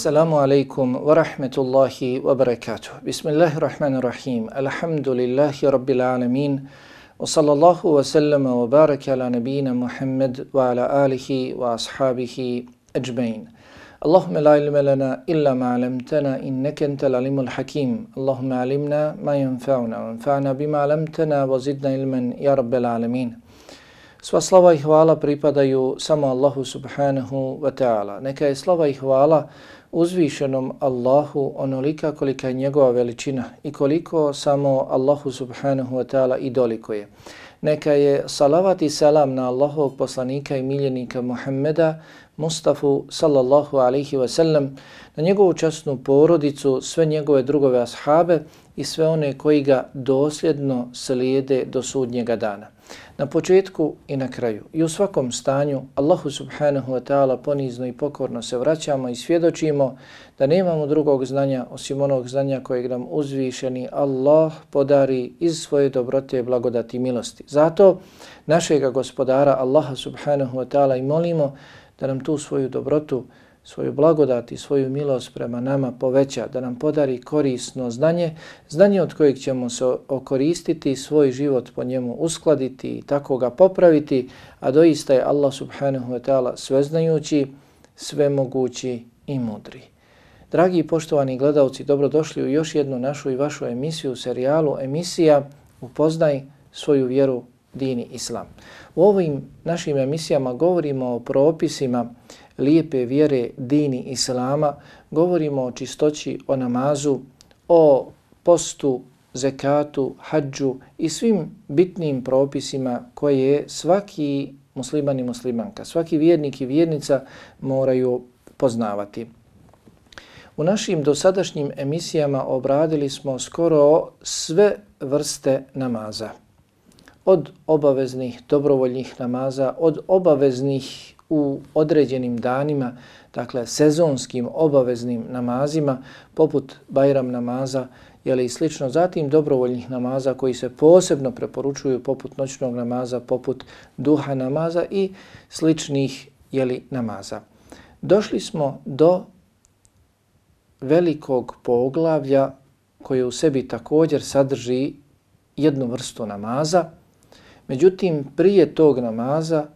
Assalamu alaikum wa rahmetullahi wa barakatuh. Bismillahirrahmanirrahim. Alhamdulillahi rabbil alamin. Wa sallallahu wa sallama wa baraka ala nabina Muhammad wa ala alihi wa ashabihi ajmain. Allahumma لا علم lana illa ma alamtana innaka antal alimul hakim. Allahumma alimna ma yanfa'una وانفعنا بما bima alamtana علما يا ilman ya rabbil alamin. Sva slava i hvala pripadaju samo Allahu subhanahu wa ta'ala. Neka je slava i hvala uzvišenom Allahu onolika kolika je njegova veličina i koliko samo Allahu subhanahu wa ta'ala i doliko je. Neka je salavat i salam na Allahovog poslanika i miljenika Muhammeda, Mustafa sallallahu alaihi wa sallam, na njegovu časnu porodicu, sve njegove drugove ashabe i sve one koji ga dosljedno slijede do sudnjega dana. Na početku i na kraju i u svakom stanju Allahu subhanahu wa ta'ala ponizno i pokorno se vraćamo i svjedočimo da nemamo drugog znanja osim onog znanja kojeg nam uzvišeni Allah podari iz svoje dobrote, blagodati i milosti. Zato našega gospodara Allaha subhanahu wa ta'ala i molimo da nam tu svoju dobrotu svoju blagodat i svoju milost prema nama poveća, da nam podari korisno znanje, znanje od kojeg ćemo se okoristiti, svoj život po njemu uskladiti i tako ga popraviti, a doista je Allah subhanahu wa ta'ala sveznajući, svemogući i mudri. Dragi i poštovani gledalci, dobrodošli u još jednu našu i vašu emisiju, serijalu emisija Upoznaj svoju vjeru dini islam. U ovim našim emisijama govorimo o propisima lijepe vjere dini islama, govorimo o čistoći, o namazu, o postu, zekatu, hađu i svim bitnim propisima koje svaki musliman i muslimanka, svaki vjernik i vjernica moraju poznavati. U našim dosadašnjim emisijama obradili smo skoro sve vrste namaza. Od obaveznih dobrovoljnih namaza, od obaveznih u određenim danima, dakle sezonskim obaveznim namazima, poput Bajram namaza, jeli i slično, zatim dobrovoljnih namaza koji se posebno preporučuju poput noćnog namaza, poput duha namaza i sličnih jeli, namaza. Došli smo do velikog poglavlja koje u sebi također sadrži jednu vrstu namaza, međutim prije tog namaza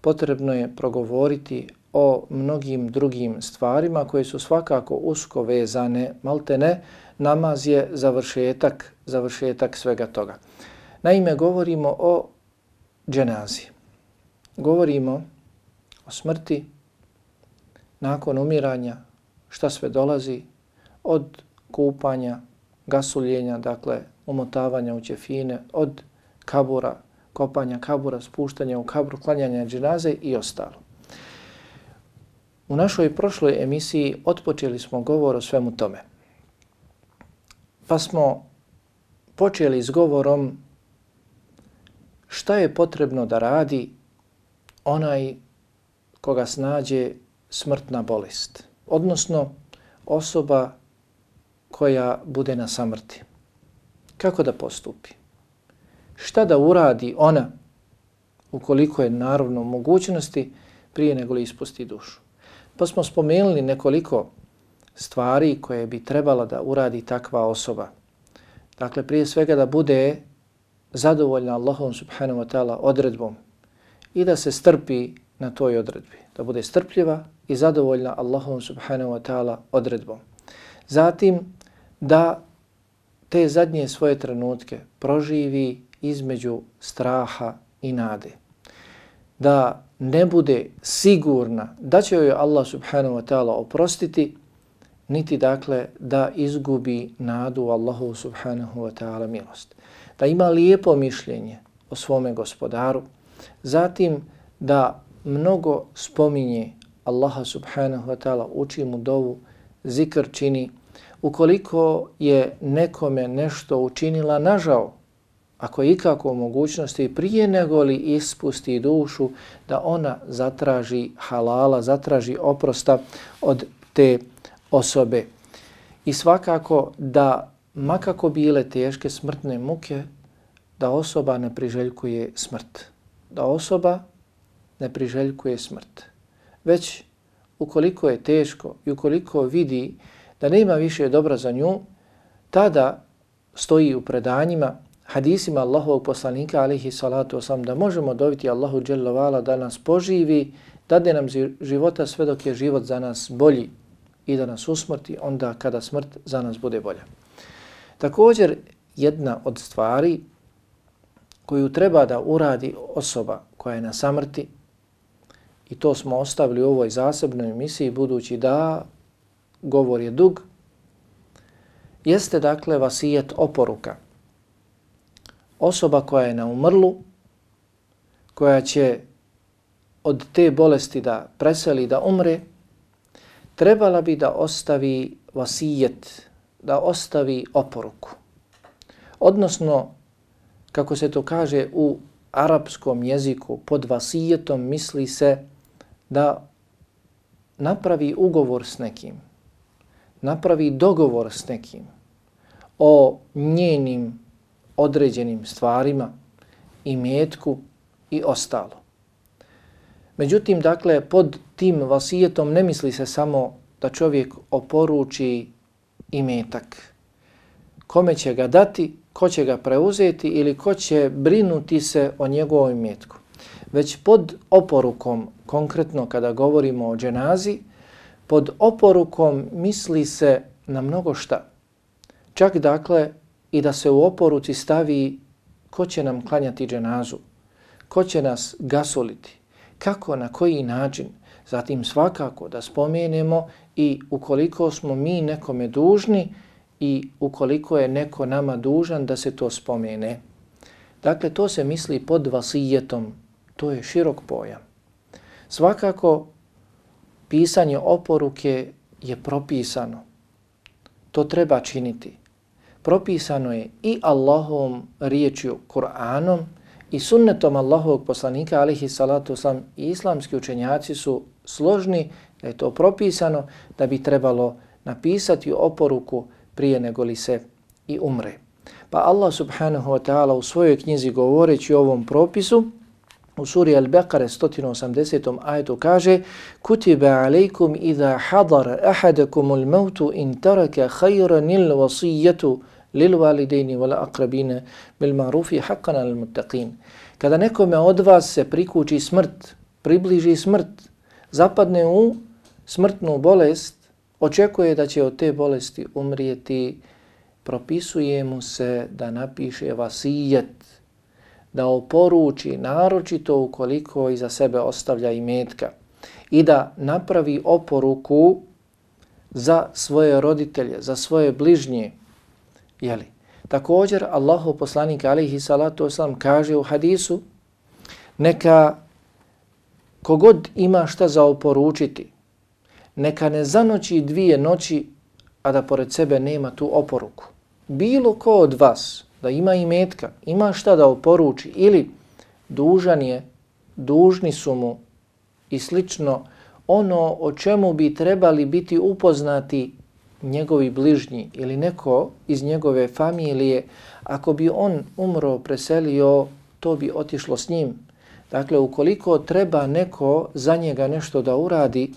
potrebno je progovoriti o mnogim drugim stvarima koje su svakako usko vezane, maltene, namaz je završetak, završetak svega toga. Naime, govorimo o dženazi. Govorimo o smrti, nakon umiranja, šta sve dolazi od kupanja, gasuljenja, dakle umotavanja u ćefine, od kabura, kopanja kabura, spuštanja u kabru, klanjanja džinaze i ostalo. U našoj prošloj emisiji otpočeli smo govor o svemu tome. Pa smo počeli s govorom šta je potrebno da radi onaj koga snađe smrtna bolest, odnosno osoba koja bude na samrti. Kako da postupi? Šta da uradi ona ukoliko je naravno mogućnosti prije nego li ispusti dušu. Pa smo spomenuli nekoliko stvari koje bi trebala da uradi takva osoba. Dakle, prije svega da bude zadovoljna Allahom subhanahu wa ta'ala odredbom i da se strpi na toj odredbi. Da bude strpljiva i zadovoljna Allahom subhanahu wa ta'ala odredbom. Zatim, da te zadnje svoje trenutke proživi između straha i nade. Da ne bude sigurna da će joj Allah subhanahu wa ta'ala oprostiti, niti dakle da izgubi nadu Allahu subhanahu wa ta'ala milost. Da ima lijepo mišljenje o svome gospodaru, zatim da mnogo spominje Allaha subhanahu wa ta'ala, uči mu dovu, zikr čini, ukoliko je nekome nešto učinila nažao, ako je ikako mogućnosti prije nego li ispusti dušu da ona zatraži halala, zatraži oprosta od te osobe. I svakako da makako bile teške smrtne muke, da osoba ne priželjkuje smrt. Da osoba ne priželjkuje smrt. Već ukoliko je teško i ukoliko vidi da nema više dobra za nju, tada stoji u predanjima, hadisima Allahovog poslanika, alihi salatu osam, da možemo dobiti Allahu dželovala da nas poživi, dade nam života sve dok je život za nas bolji i da nas usmrti onda kada smrt za nas bude bolja. Također, jedna od stvari koju treba da uradi osoba koja je na samrti, i to smo ostavili u ovoj zasebnoj emisiji, budući da govor je dug, jeste dakle vasijet oporuka. Osoba koja je na umrlu, koja će od te bolesti da preseli, da umre, trebala bi da ostavi vasijet, da ostavi oporuku. Odnosno, kako se to kaže u arapskom jeziku, pod vasijetom misli se da napravi ugovor s nekim, napravi dogovor s nekim o njenim određenim stvarima i metku i ostalo. Međutim, dakle, pod tim vasijetom ne misli se samo da čovjek oporuči imetak. Kome će ga dati, ko će ga preuzeti ili ko će brinuti se o njegovom imetku. Već pod oporukom, konkretno kada govorimo o dženazi, pod oporukom misli se na mnogo šta. Čak dakle i da se u oporuci stavi ko će nam klanjati dženazu, ko će nas gasoliti, kako, na koji način. Zatim svakako da spomenemo i ukoliko smo mi nekome dužni i ukoliko je neko nama dužan da se to spomene. Dakle, to se misli pod vasijetom, to je širok pojam. Svakako, pisanje oporuke je propisano. To treba činiti. Propisano je i Allahovom riječju Kur'anom i sunnetom Allahovog poslanika alihi salatu sam i islamski učenjaci su složni da je to propisano da bi trebalo napisati oporuku prije nego li se i umre. Pa Allah subhanahu wa ta'ala u svojoj knjizi govoreći o ovom propisu u suri Al-Bekare 180. ajetu kaže Kutiba alejkum idha hadara ahadakumul mautu in taraka khayran al-wasiyatu lil walidaini wal aqrabina bil ma'rufi haqqan al muttaqin. Kada nekome od vas se prikuči smrt, približi smrt, zapadne u smrtnu bolest, očekuje da će od te bolesti umrijeti, propisuje mu se da napiše vasijet, da oporuči naročito ukoliko iza sebe ostavlja i metka i da napravi oporuku za svoje roditelje, za svoje bližnje. Jeli? Također, Allahu poslanik alaihi salatu wasalam kaže u hadisu neka kogod ima šta za oporučiti, neka ne zanoći dvije noći, a da pored sebe nema tu oporuku. Bilo ko od vas da ima i metka, ima šta da oporuči ili dužan je, dužni su mu i slično ono o čemu bi trebali biti upoznati njegovi bližnji ili neko iz njegove familije, ako bi on umro, preselio, to bi otišlo s njim. Dakle, ukoliko treba neko za njega nešto da uradi,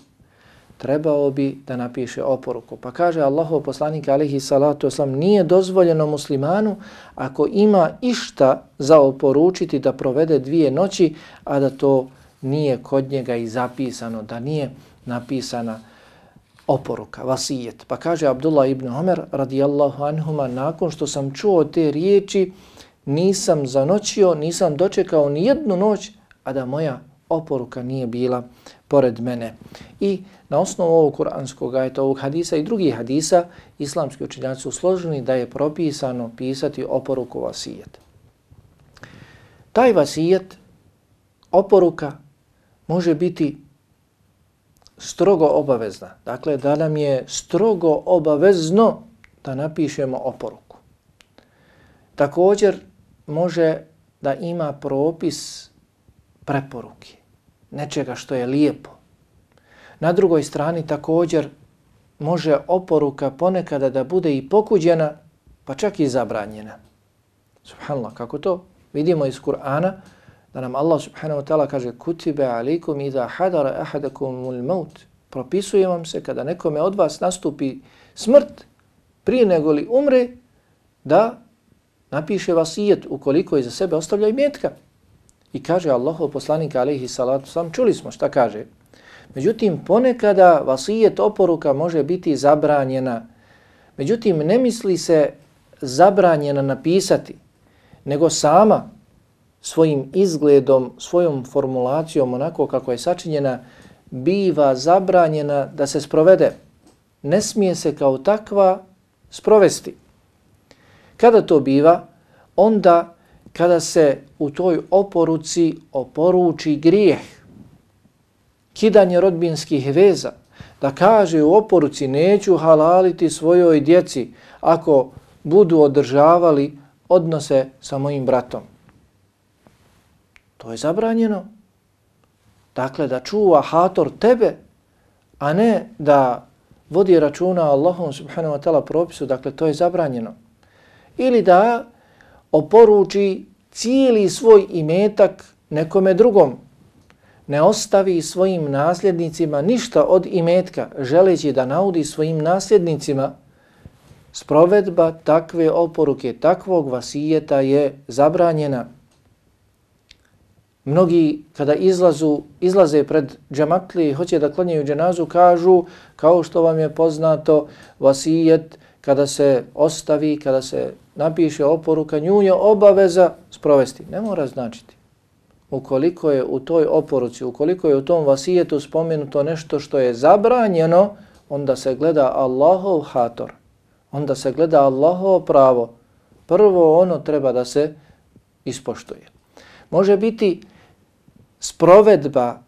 trebao bi da napiše oporuku. Pa kaže Allahov poslanik alihi salatu oslam, nije dozvoljeno muslimanu ako ima išta za oporučiti da provede dvije noći, a da to nije kod njega i zapisano, da nije napisana oporuka, vasijet. Pa kaže Abdullah ibn Omer radijallahu anhuma, nakon što sam čuo te riječi, nisam zanoćio, nisam dočekao ni jednu noć, a da moja oporuka nije bila pored mene. I na osnovu ovog kuranskog ajta, ovog hadisa i drugih hadisa, islamski učinjaci su složeni da je propisano pisati oporuku vasijet. Taj vasijet, oporuka, može biti strogo obavezna. Dakle, da nam je strogo obavezno da napišemo oporuku. Također, može da ima propis preporuke nečega što je lijepo. Na drugoj strani također može oporuka ponekada da bude i pokuđena, pa čak i zabranjena. Subhanallah, kako to? Vidimo iz Kur'ana da nam Allah subhanahu wa ta'ala kaže kutibe alikum iza hadara ahadakum ul maut Propisuje vam se kada nekome od vas nastupi smrt prije nego li umre da napiše vasijet ukoliko iza za sebe ostavlja i metka. I kaže Allahov poslanik alaihi salatu sam, čuli smo šta kaže. Međutim, ponekada vasijet oporuka može biti zabranjena. Međutim, ne misli se zabranjena napisati, nego sama svojim izgledom, svojom formulacijom, onako kako je sačinjena, biva zabranjena da se sprovede. Ne smije se kao takva sprovesti. Kada to biva? Onda kada se u toj oporuci oporuči grijeh, kidanje rodbinskih veza, da kaže u oporuci neću halaliti svojoj djeci ako budu održavali odnose sa mojim bratom. To je zabranjeno. Dakle, da čuva hator tebe, a ne da vodi računa Allahom subhanahu wa ta'ala propisu, dakle, to je zabranjeno. Ili da oporuči cijeli svoj imetak nekome drugom, ne ostavi svojim nasljednicima ništa od imetka, želeći da naudi svojim nasljednicima, sprovedba takve oporuke, takvog vasijeta je zabranjena. Mnogi kada izlazu, izlaze pred džamatlije i hoće da klanjaju dženazu, kažu, kao što vam je poznato, vasijet kada se ostavi, kada se napiše oporuka, nju je obaveza sprovesti. Ne mora značiti. Ukoliko je u toj oporuci, ukoliko je u tom vasijetu spomenuto nešto što je zabranjeno, onda se gleda Allahov hator, onda se gleda Allahovo pravo. Prvo ono treba da se ispoštuje. Može biti sprovedba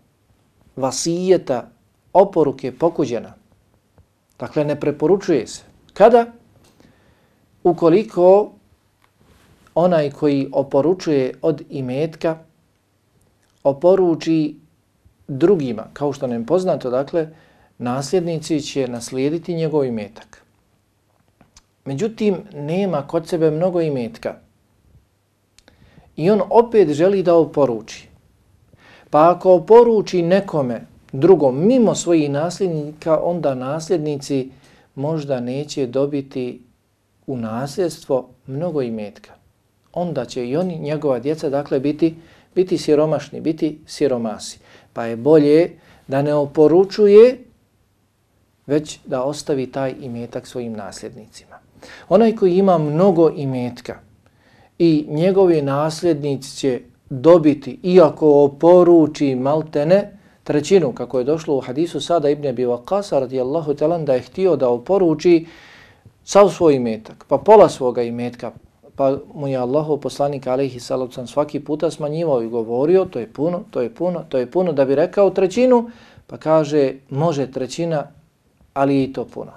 vasijeta oporuke pokuđena. Dakle, ne preporučuje se. Kada? Ukoliko onaj koji oporučuje od imetka oporuči drugima, kao što nam poznato, dakle, nasljednici će naslijediti njegov imetak. Međutim, nema kod sebe mnogo imetka. I on opet želi da oporuči. Pa ako poruči nekome drugom mimo svojih nasljednika, onda nasljednici možda neće dobiti u nasljedstvo mnogo imetka. Onda će i oni, njegova djeca, dakle, biti, biti siromašni, biti siromasi. Pa je bolje da ne oporučuje, već da ostavi taj imetak svojim nasljednicima. Onaj koji ima mnogo imetka i njegovi nasljednici će dobiti, iako oporuči maltene, trećinu, kako je došlo u hadisu sada Ibn Abi Waqasa radijallahu talan da je htio da oporuči sav svoj imetak, pa pola svoga imetka, pa mu je Allahov poslanik alaihi sallam svaki puta smanjivao i govorio to je puno, to je puno, to je puno, da bi rekao trećinu, pa kaže može trećina, ali i to puno.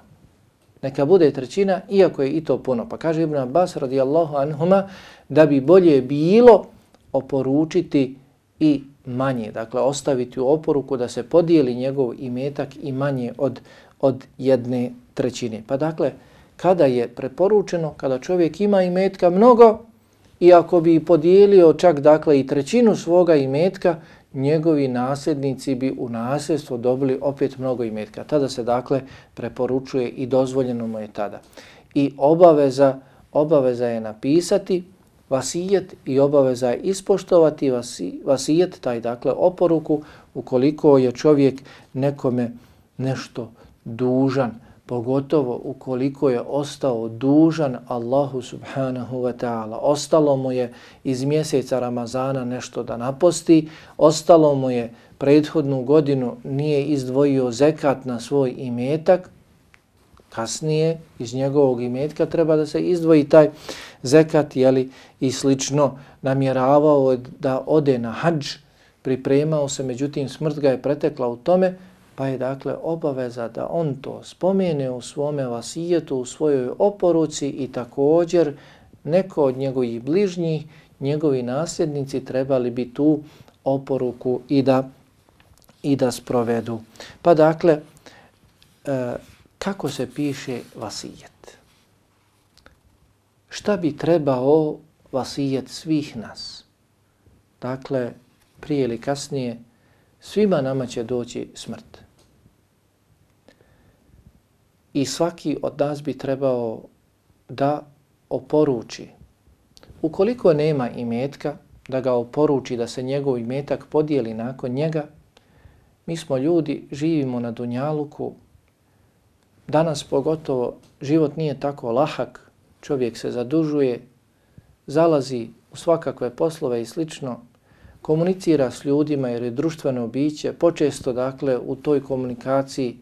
Neka bude trećina, iako je i to puno. Pa kaže Ibn Abbas radijallahu anhuma da bi bolje bilo oporučiti i manje, dakle ostaviti u oporuku da se podijeli njegov imetak i manje od, od jedne trećine. Pa dakle, kada je preporučeno, kada čovjek ima imetka mnogo, i ako bi podijelio čak dakle i trećinu svoga imetka, njegovi nasljednici bi u nasljedstvo dobili opet mnogo imetka. Tada se dakle preporučuje i dozvoljeno mu je tada. I obaveza, obaveza je napisati vasijet i obaveza je ispoštovati vasi, vasijet, taj dakle oporuku, ukoliko je čovjek nekome nešto dužan, pogotovo ukoliko je ostao dužan Allahu subhanahu wa ta'ala. Ostalo mu je iz mjeseca Ramazana nešto da naposti, ostalo mu je prethodnu godinu nije izdvojio zekat na svoj imetak, kasnije iz njegovog imetka treba da se izdvoji taj zekat jeli, i slično namjeravao da ode na hađ, pripremao se, međutim smrt ga je pretekla u tome, pa je dakle obaveza da on to spomene u svome vasijetu, u svojoj oporuci i također neko od njegovih bližnjih, njegovi nasljednici trebali bi tu oporuku i da i da sprovedu. Pa dakle, e, kako se piše vasijet? Šta bi trebao vasijet svih nas? Dakle, prije ili kasnije, svima nama će doći smrt. i svaki od nas bi trebao da oporuči. Ukoliko nema imetka, da ga oporuči da se njegov imetak podijeli nakon njega, mi smo ljudi, živimo na Dunjaluku, danas pogotovo život nije tako lahak, čovjek se zadužuje, zalazi u svakakve poslove i slično, komunicira s ljudima jer je društveno biće, počesto dakle u toj komunikaciji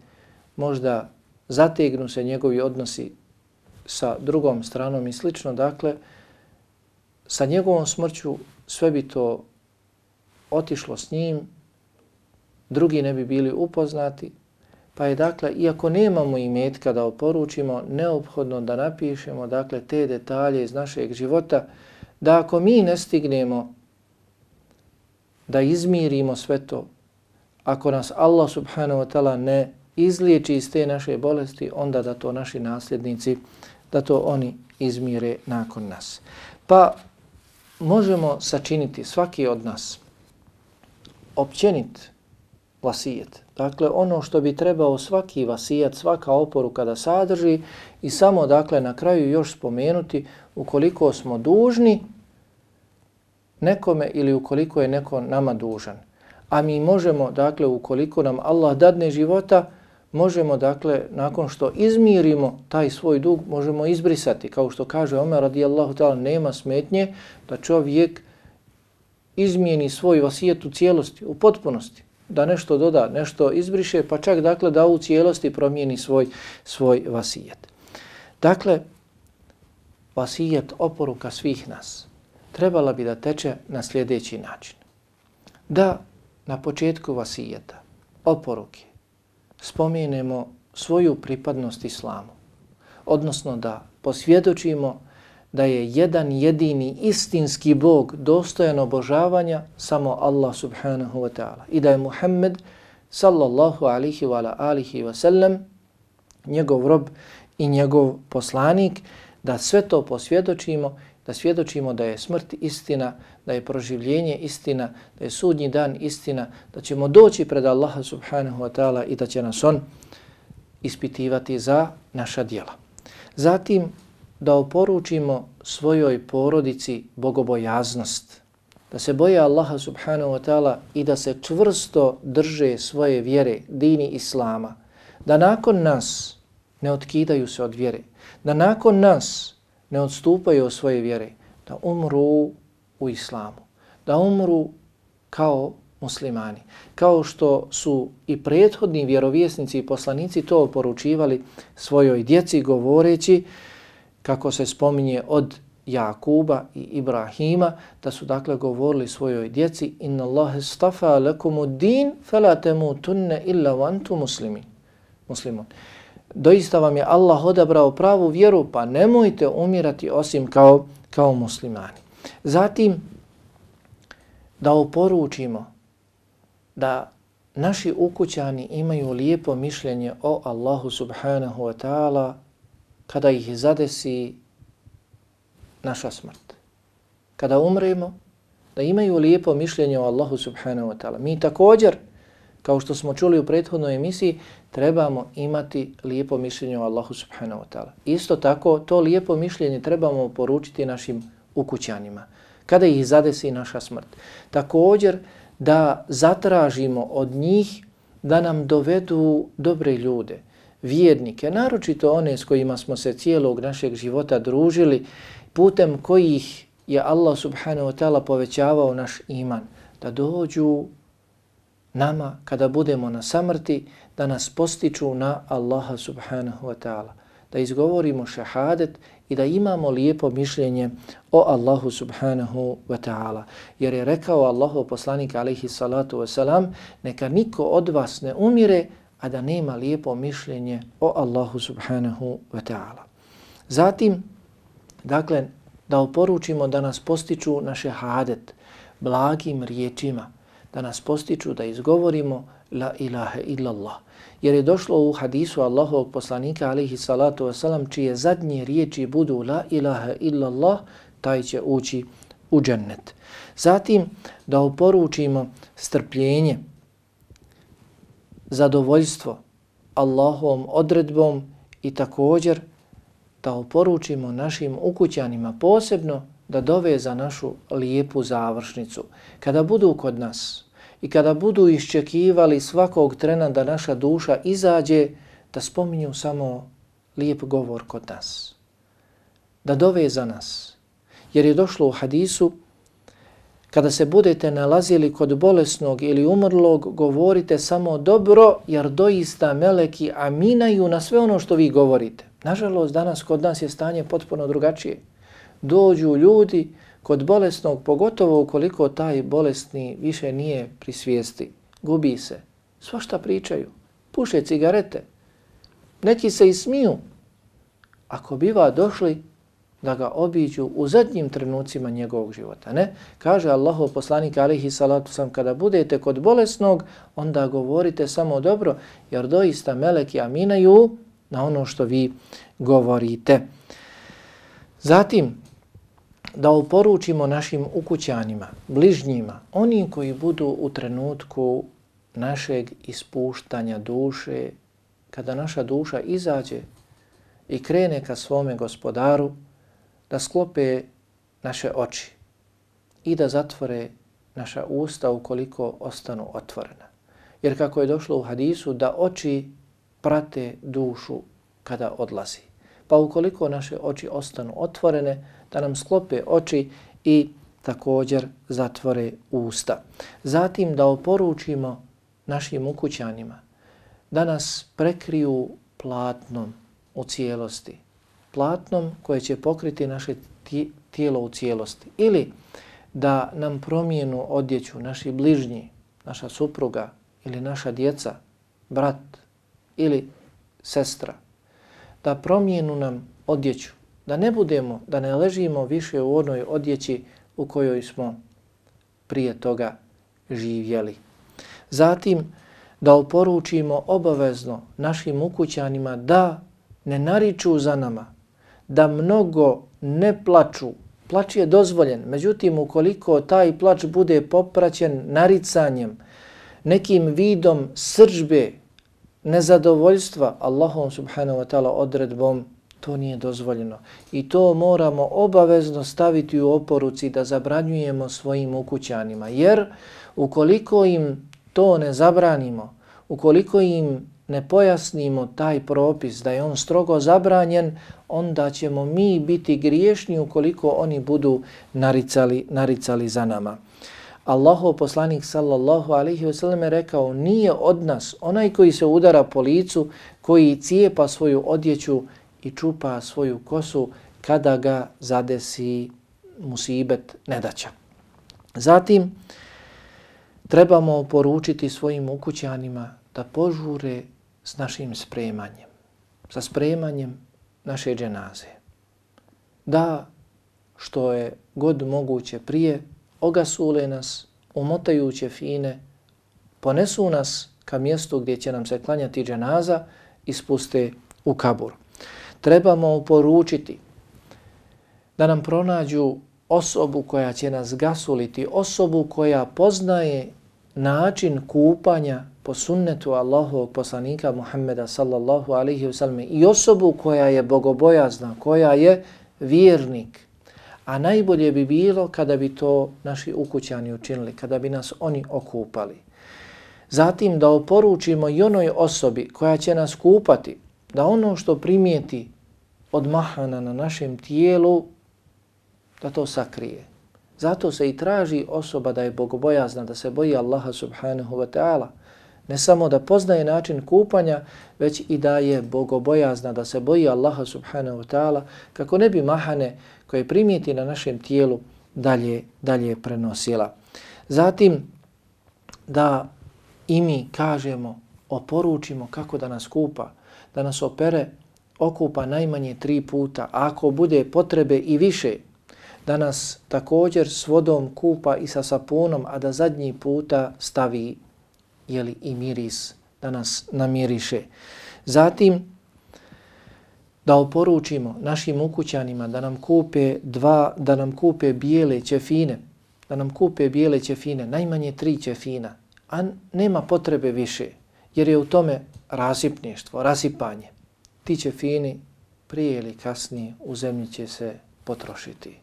možda zategnu se njegovi odnosi sa drugom stranom i slično, dakle sa njegovom smrću sve bi to otišlo s njim, drugi ne bi bili upoznati, pa je dakle, iako nemamo imetka da oporučimo, neophodno da napišemo dakle te detalje iz našeg života, da ako mi ne stignemo da izmirimo sve to, ako nas Allah subhanahu wa ta'ala ne izliječi iz te naše bolesti, onda da to naši nasljednici, da to oni izmire nakon nas. Pa možemo sačiniti svaki od nas općenit vasijet. Dakle, ono što bi trebao svaki vasijat, svaka oporuka da sadrži i samo, dakle, na kraju još spomenuti ukoliko smo dužni nekome ili ukoliko je neko nama dužan. A mi možemo, dakle, ukoliko nam Allah dadne života, možemo, dakle, nakon što izmirimo taj svoj dug, možemo izbrisati. Kao što kaže Omer radijallahu ta'ala, nema smetnje da čovjek izmijeni svoj vasijet u cijelosti, u potpunosti. Da nešto doda, nešto izbriše, pa čak, dakle, da u cijelosti promijeni svoj, svoj vasijet. Dakle, vasijet oporuka svih nas trebala bi da teče na sljedeći način. Da na početku vasijeta, oporuke, spomenemo svoju pripadnost islamu, odnosno da posvjedočimo da je jedan jedini istinski Bog dostojan obožavanja samo Allah subhanahu wa ta'ala i da je Muhammed sallallahu alihi wa alihi wa sallam njegov rob i njegov poslanik da sve to posvjedočimo da svjedočimo da je smrt istina, da je proživljenje istina, da je sudnji dan istina, da ćemo doći pred Allaha subhanahu wa ta'ala i da će nas on ispitivati za naša djela. Zatim da oporučimo svojoj porodici bogobojaznost, da se boje Allaha subhanahu wa ta'ala i da se čvrsto drže svoje vjere, dini Islama, da nakon nas ne otkidaju se od vjere, da nakon nas ne odstupaju od svoje vjere, da umru u islamu, da umru kao muslimani. Kao što su i prethodni vjerovjesnici i poslanici to poručivali svojoj djeci govoreći, kako se spominje od Jakuba i Ibrahima, da su dakle govorili svojoj djeci inna Allahe stafa lakumu din felatemu tunne illa vantu muslimin. muslimun doista vam je Allah odabrao pravu vjeru, pa nemojte umirati osim kao, kao muslimani. Zatim, da oporučimo da naši ukućani imaju lijepo mišljenje o Allahu subhanahu wa ta'ala kada ih zadesi naša smrt. Kada umremo, da imaju lijepo mišljenje o Allahu subhanahu wa ta'ala. Mi također, kao što smo čuli u prethodnoj emisiji, trebamo imati lijepo mišljenje o Allahu subhanahu wa ta'ala. Isto tako, to lijepo mišljenje trebamo poručiti našim ukućanima kada ih zadesi naša smrt. Također, da zatražimo od njih da nam dovedu dobre ljude, vjernike, naročito one s kojima smo se cijelog našeg života družili, putem kojih je Allah subhanahu wa ta'ala povećavao naš iman, da dođu nama kada budemo na samrti, da nas postiču na Allaha subhanahu wa ta'ala, da izgovorimo šehadet i da imamo lijepo mišljenje o Allahu subhanahu wa ta'ala. Jer je rekao Allahu poslanik alaihi salatu wa salam, neka niko od vas ne umire, a da nema lijepo mišljenje o Allahu subhanahu wa ta'ala. Zatim, dakle, da oporučimo da nas postiču na šehadet blagim riječima, da nas postiču da izgovorimo la ilaha illallah. Jer je došlo u hadisu Allahovog poslanika alaihi salatu wasalam čije zadnje riječi budu la ilaha illallah, taj će ući u džennet. Zatim da oporučimo strpljenje, zadovoljstvo Allahovom odredbom i također da oporučimo našim ukućanima posebno da dove za našu lijepu završnicu. Kada budu kod nas i kada budu iščekivali svakog trena da naša duša izađe, da spominju samo lijep govor kod nas. Da dove za nas. Jer je došlo u hadisu kada se budete nalazili kod bolesnog ili umrlog, govorite samo dobro, jer doista meleki aminaju na sve ono što vi govorite. Nažalost, danas kod nas je stanje potpuno drugačije. Dođu ljudi kod bolesnog, pogotovo ukoliko taj bolesni više nije pri svijesti. Gubi se. Svašta pričaju. Puše cigarete. Neki se i smiju. Ako biva došli da ga obiđu u zadnjim trenucima njegovog života. Ne? Kaže Allahov poslanik alihi salatu sam, kada budete kod bolesnog, onda govorite samo dobro, jer doista meleki aminaju na ono što vi govorite. Zatim, da uporučimo našim ukućanima, bližnjima, oni koji budu u trenutku našeg ispuštanja duše, kada naša duša izađe i krene ka svome gospodaru, da sklope naše oči i da zatvore naša usta ukoliko ostanu otvorena. Jer kako je došlo u hadisu da oči prate dušu kada odlazi. Pa ukoliko naše oči ostanu otvorene, da nam sklope oči i također zatvore usta. Zatim da oporučimo našim ukućanima da nas prekriju platnom u cijelosti, platnom koje će pokriti naše tijelo u cijelosti. Ili da nam promijenu odjeću naši bližnji, naša supruga ili naša djeca, brat ili sestra. Da promijenu nam odjeću, da ne budemo, da ne ležimo više u onoj odjeći u kojoj smo prije toga živjeli. Zatim da oporučimo obavezno našim ukućanima da ne nariču za nama, da mnogo ne plaču. Plač je dozvoljen, međutim ukoliko taj plač bude popraćen naricanjem, nekim vidom sržbe, nezadovoljstva Allahom subhanahu wa ta'ala odredbom, to nije dozvoljeno. I to moramo obavezno staviti u oporuci da zabranjujemo svojim ukućanima. Jer ukoliko im to ne zabranimo, ukoliko im ne pojasnimo taj propis da je on strogo zabranjen, onda ćemo mi biti griješni ukoliko oni budu naricali, naricali za nama. Allahov poslanik sallallahu alaihi wasallam je rekao nije od nas onaj koji se udara po licu, koji cijepa svoju odjeću i čupa svoju kosu kada ga zadesi musibet nedaća. Zatim, trebamo poručiti svojim ukućanima da požure s našim spremanjem, sa spremanjem naše dženaze. Da, što je god moguće prije, ogasule nas, umotajuće fine, ponesu nas ka mjestu gdje će nam se klanjati dženaza i spuste u kabur. Trebamo poručiti da nam pronađu osobu koja će nas gasuliti, osobu koja poznaje način kupanja po sunnetu Allahovog poslanika Muhammeda sallallahu alaihi wasallam i osobu koja je bogobojazna, koja je vjernik. A najbolje bi bilo kada bi to naši ukućani učinili, kada bi nas oni okupali. Zatim da oporučimo i onoj osobi koja će nas kupati, da ono što primijeti od mahana na našem tijelu, da to sakrije. Zato se i traži osoba da je bogobojazna, da se boji Allaha subhanahu wa ta'ala. Ne samo da poznaje način kupanja, već i da je bogobojazna, da se boji Allaha subhanahu wa ta'ala, kako ne bi mahane koje primijeti na našem tijelu dalje, dalje prenosila. Zatim, da i mi kažemo, oporučimo kako da nas kupa, da nas opere, okupa najmanje tri puta, a ako bude potrebe i više, da nas također s vodom kupa i sa sapunom, a da zadnji puta stavi jeli, i miris, da nas namiriše. Zatim, da oporučimo našim ukućanima da nam kupe dva, da nam kupe bijele ćefine, da nam kupe bijele ćefine, najmanje tri ćefina, a nema potrebe više, jer je u tome rasipništvo, rasipanje. ti ćefini prije ili kasnije u zemlji će se potrošiti.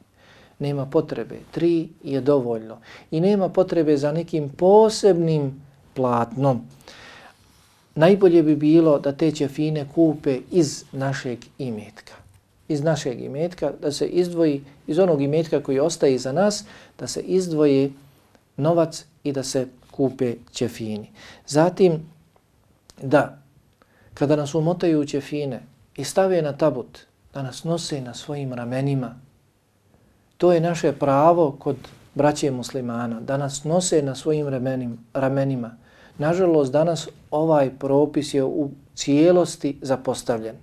Nema potrebe, tri je dovoljno i nema potrebe za nekim posebnim platno. Najbolje bi bilo da te ćefine kupe iz našeg imetka. Iz našeg imetka, da se izdvoji iz onog imetka koji ostaje za nas, da se izdvoji novac i da se kupe ćefini. Zatim, da, kada nas umotaju ćefine i stave na tabut, da nas nose na svojim ramenima, to je naše pravo kod braće muslimana, da nas nose na svojim ramenima, ramenima. Nažalost, danas ovaj propis je u cijelosti zapostavljen.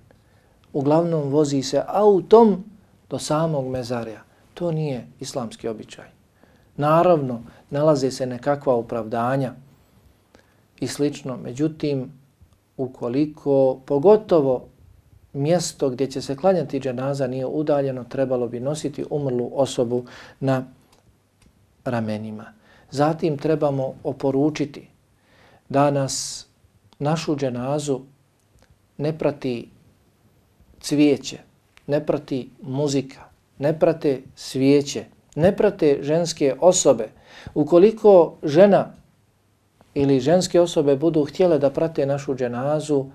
Uglavnom vozi se autom do samog mezarja. To nije islamski običaj. Naravno, nalaze se nekakva opravdanja i slično. Međutim, ukoliko pogotovo mjesto gdje će se klanjati dženaza nije udaljeno, trebalo bi nositi umrlu osobu na ramenima. Zatim trebamo oporučiti da nas našu dženazu ne prati cvijeće, ne prati muzika, ne prate svijeće, ne prate ženske osobe. Ukoliko žena ili ženske osobe budu htjele da prate našu dženazu,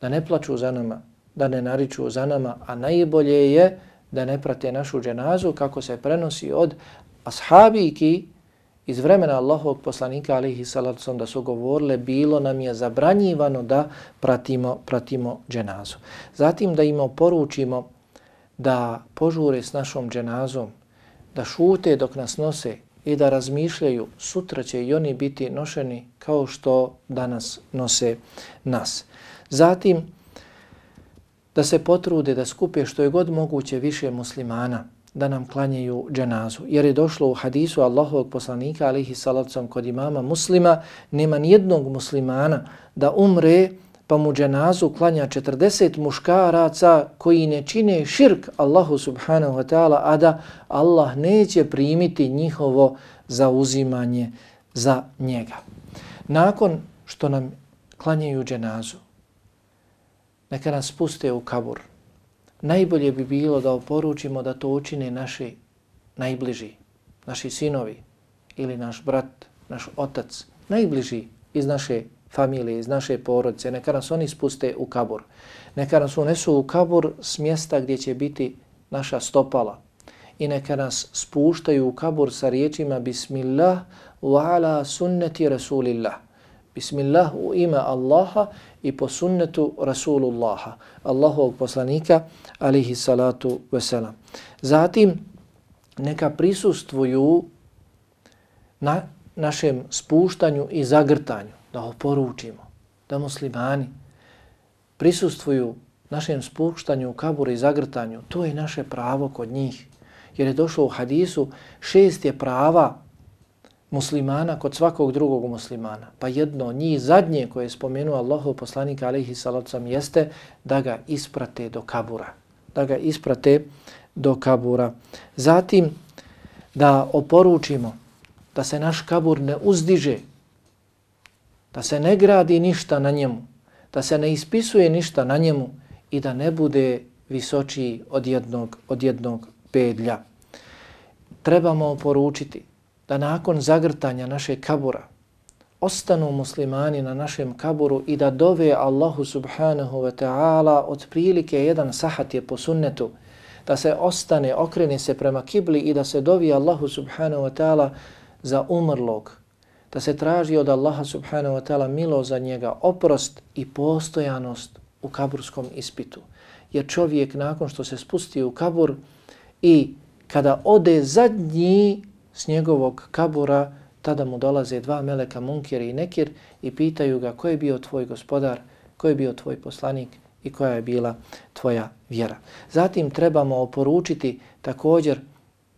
da ne plaču za nama, da ne nariču za nama, a najbolje je da ne prate našu dženazu kako se prenosi od ashabiki iz vremena Allahovog poslanika alihi salacom da su govorile bilo nam je zabranjivano da pratimo, pratimo dženazu. Zatim da im poručimo da požure s našom dženazom, da šute dok nas nose i da razmišljaju sutra će i oni biti nošeni kao što danas nose nas. Zatim da se potrude da skupe što je god moguće više muslimana da nam klanjaju dženazu. Jer je došlo u hadisu Allahovog poslanika alihi salacom kod imama muslima, nema nijednog muslimana da umre pa mu dženazu klanja 40 muškaraca koji ne čine širk Allahu subhanahu wa ta'ala, a da Allah neće primiti njihovo zauzimanje za njega. Nakon što nam klanjaju dženazu, neka nas spuste u kabur. Najbolje bi bilo da oporučimo da to učine naši najbliži, naši sinovi ili naš brat, naš otac, najbliži iz naše familije, iz naše porodice. Neka nas oni spuste u kabur. Neka nas unesu u kabur s mjesta gdje će biti naša stopala. I neka nas spuštaju u kabur sa riječima Bismillah wa ala sunneti Rasulillah. Bismillah u ime Allaha i po sunnetu Rasulullaha, Allahovog poslanika, alihi salatu veselam. Zatim, neka prisustvuju na našem spuštanju i zagrtanju, da oporučimo, da muslimani prisustvuju našem spuštanju u kaburu i zagrtanju, to je naše pravo kod njih. Jer je došlo u hadisu, šest je prava muslimana kod svakog drugog muslimana. Pa jedno od njih zadnje koje je spomenuo Allahu poslanika alaihi salacom jeste da ga isprate do kabura. Da ga isprate do kabura. Zatim da oporučimo da se naš kabur ne uzdiže, da se ne gradi ništa na njemu, da se ne ispisuje ništa na njemu i da ne bude visočiji od jednog, od jednog pedlja. Trebamo poručiti da nakon zagrtanja naše kabura ostanu muslimani na našem kaburu i da dove Allahu subhanahu wa ta'ala otprilike jedan sahat je po sunnetu da se ostane, okrene se prema kibli i da se dovi Allahu subhanahu wa ta'ala za umrlog, da se traži od Allaha subhanahu wa ta'ala milo za njega, oprost i postojanost u kaburskom ispitu. Jer čovjek nakon što se spusti u kabur i kada ode zadnji s njegovog kabura, tada mu dolaze dva meleka, munkir i nekir i pitaju ga ko je bio tvoj gospodar, ko je bio tvoj poslanik i koja je bila tvoja vjera. Zatim trebamo oporučiti također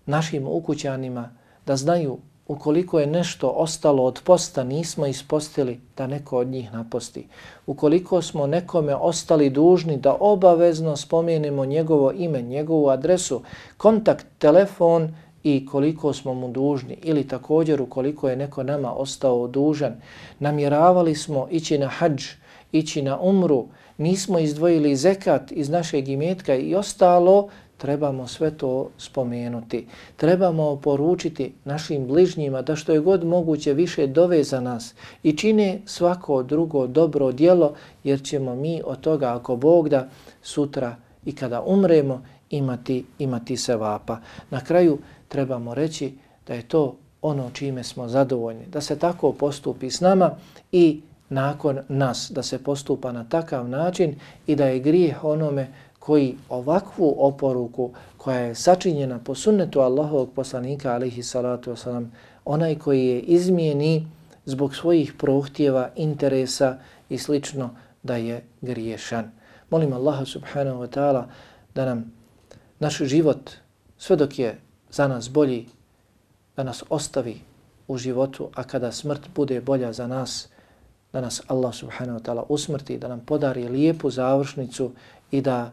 našim ukućanima da znaju ukoliko je nešto ostalo od posta, nismo ispostili da neko od njih naposti. Ukoliko smo nekome ostali dužni da obavezno spomenemo njegovo ime, njegovu adresu, kontakt, telefon i koliko smo mu dužni ili također ukoliko je neko nama ostao dužan, namjeravali smo ići na hađ, ići na umru, nismo izdvojili zekat iz našeg imetka i ostalo, trebamo sve to spomenuti. Trebamo poručiti našim bližnjima da što je god moguće više dove za nas i čine svako drugo dobro djelo jer ćemo mi od toga ako Bog da sutra i kada umremo imati, imati sevapa. Na kraju trebamo reći da je to ono čime smo zadovoljni, da se tako postupi s nama i nakon nas, da se postupa na takav način i da je grijeh onome koji ovakvu oporuku koja je sačinjena po sunnetu Allahovog poslanika alihi salatu wasalam, onaj koji je izmijeni zbog svojih prohtjeva, interesa i slično da je griješan. Molim Allaha subhanahu wa ta'ala da nam naš život sve dok je za nas bolji, da nas ostavi u životu, a kada smrt bude bolja za nas, da nas Allah subhanahu wa ta'ala usmrti, da nam podari lijepu završnicu i da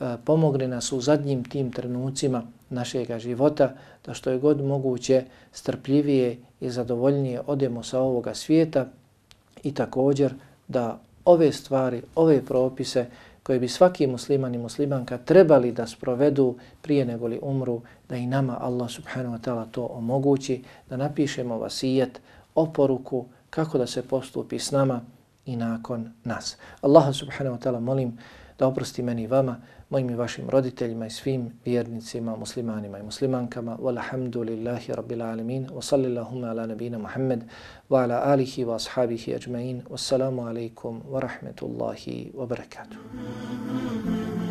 e, pomogne nas u zadnjim tim trenucima našega života, da što je god moguće strpljivije i zadovoljnije odemo sa ovoga svijeta i također da ove stvari, ove propise koje bi svaki musliman i muslimanka trebali da sprovedu prije nego li umru, da i nama Allah subhanahu wa ta'ala to omogući, da napišemo vasijet, oporuku, kako da se postupi s nama i nakon nas. Allah subhanahu wa ta'ala molim da oprosti meni i vama, mojim i vašim roditeljima i svim vjernicima, muslimanima i muslimankama. Walhamdulillahi rabbil alemin. Wa sallillahumma ala nabina Muhammad wa ala alihi wa ashabihi ajma'in. Wassalamu alaikum wa rahmetullahi wa barakatuh.